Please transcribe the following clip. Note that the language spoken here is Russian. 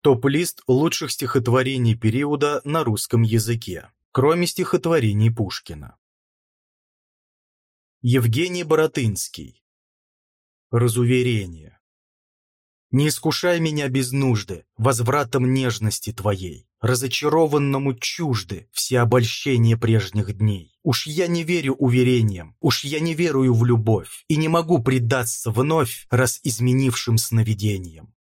Топ-лист лучших стихотворений периода на русском языке, кроме стихотворений Пушкина. Евгений Боротынский. Разуверение. Не искушай меня без нужды возвратом нежности твоей, разочарованному чужды все обольщения прежних дней. Уж я не верю уверениям, уж я не верую в любовь и не могу предаться вновь раз изменившим сновидениям.